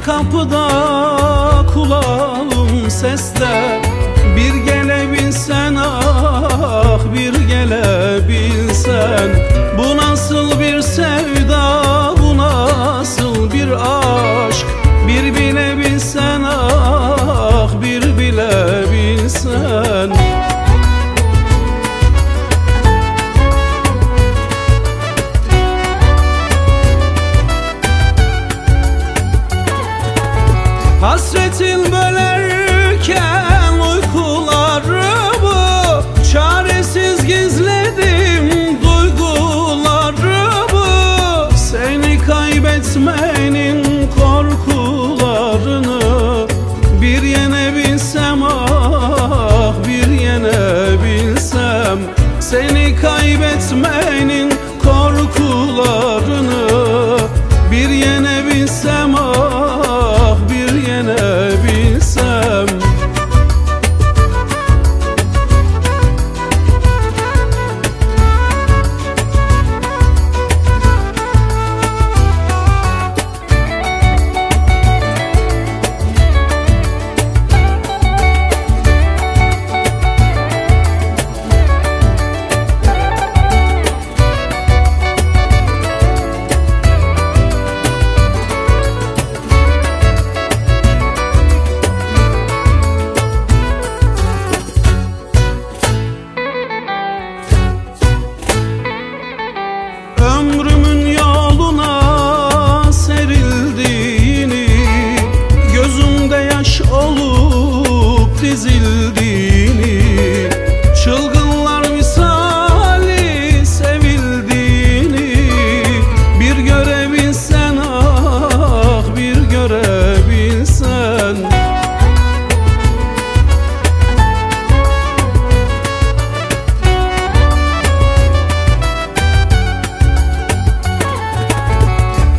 kapıda kulağım seste. Bir gelebilsen ah bir gelebilsen Bu nasıl bir sevda bu nasıl bir aşk? Bir bilebilsen ah bir bilebilsen kaybetmenin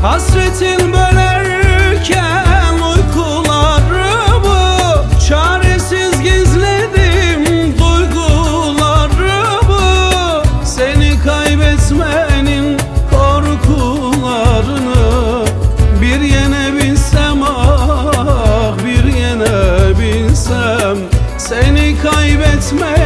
Hasretin bölerken uykularımı Çaresiz gizledim duygularımı Seni kaybetmenin korkularını Bir yene bilsem ah bir yene bilsem. Seni kaybetmenin